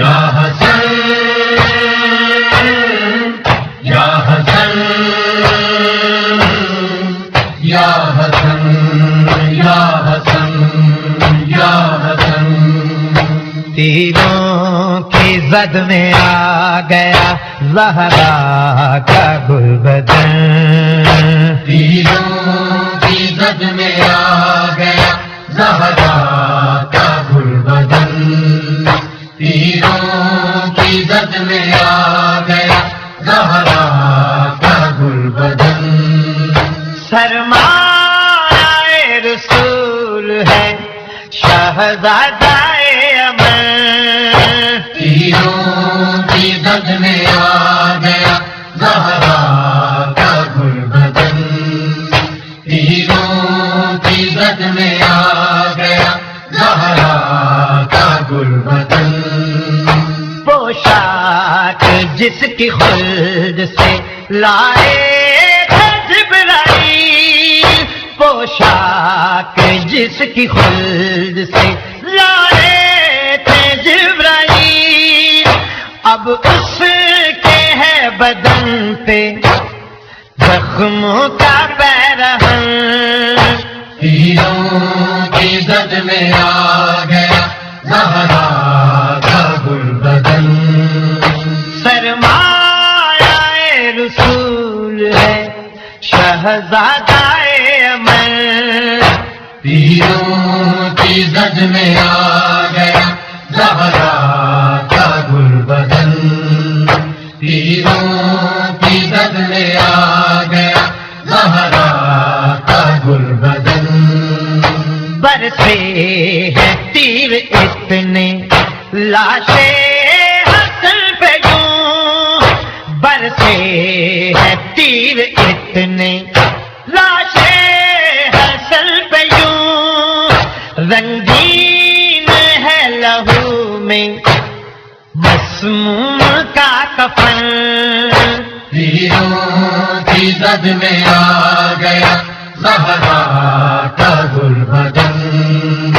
یا حسن یا حسن یا حسن یا حسن یا حسن۔ تیروں کی زد میں آ گیا زہرا کا گل بدن تیروں کی زد میں آ گیا زہرا سرمایہ رسول ہے شہزادہ امن۔ تیروں کی زد میں آ گیا زہرا کا گل بدن تیروں کی میں آ گیا زہرا کا گل بدن پوشاک جس کی خلد سے لائے پوشاک جس کی خلد سے لائے تھے جبرائیل۔ اب اس کے ہے بدن پہ زخموں کا پیرہن۔ تیروں کی زد میں آ گیا زہرا کا گل بدن۔ سرمایہ رسول ہے شہزادہ تیروں کی زد میں آ گیا زہرا کا گل بدن۔ تیروں کی زد میں آ گیا زہرا کا گل بدن۔ برسے ہیں تیر اتنے، لاشیں حسن پہ یوں۔ برسے ہیں تیر مسموم کا کفن۔ کی زد میں آ گیا زہرا کا گل بدن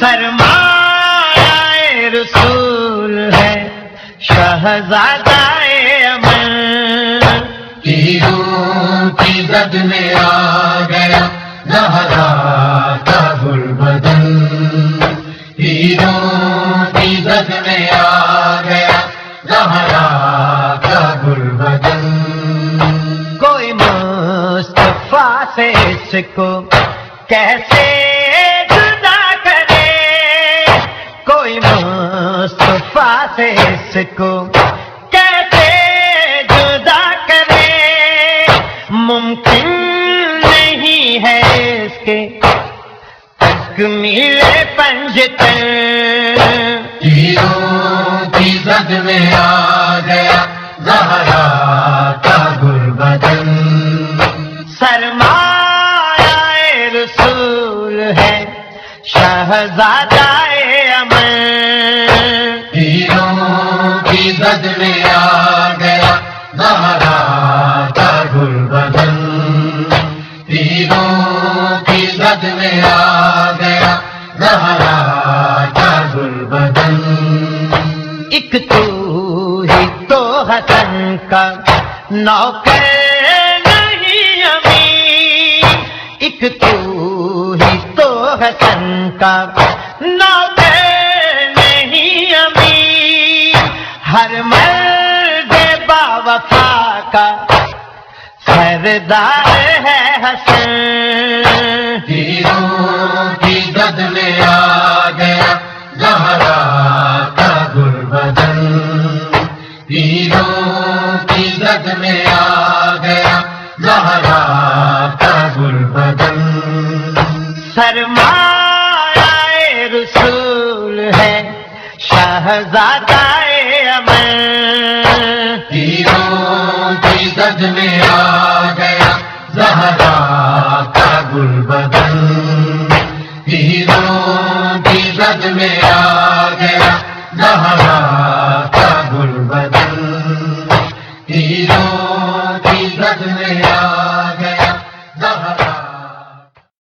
سرمایہ رسول ہے شہزادہ امن تیروں کی زد میں زہرا کا گل بدن کوئی مصطفیٰ سے اس کو کیسے جدا کرے؟ کوئی مصطفیٰ سے اس کو کیسے جدا کرے؟ ممکن نہیں ہے اس کے تکمیل پنجتن تیروں زد میں آ گیا۔ زہرا کا گل بدن سرمایہ رسول ہے، شہزادہ امن تیروں کی زد میں آ گیا۔ زہرا کا گل بدن تیروں کی زد میں آ گیا۔ زہرا ایک تو ہی تو حسن کا نوکر نہیں امین۔ ایک تو ہی تو حسن کا نوکر نہیں امین۔ ہر مرد با وفا کا سردار ہے حسن۔ تیروں کی زد میں آ گیا زہرا کا گل بدن سرمایہ رسول ہے شہزادہ امن تیروں کی زد میں آ گیا، زہرا کا گل بدن تیروں کی زد میں آ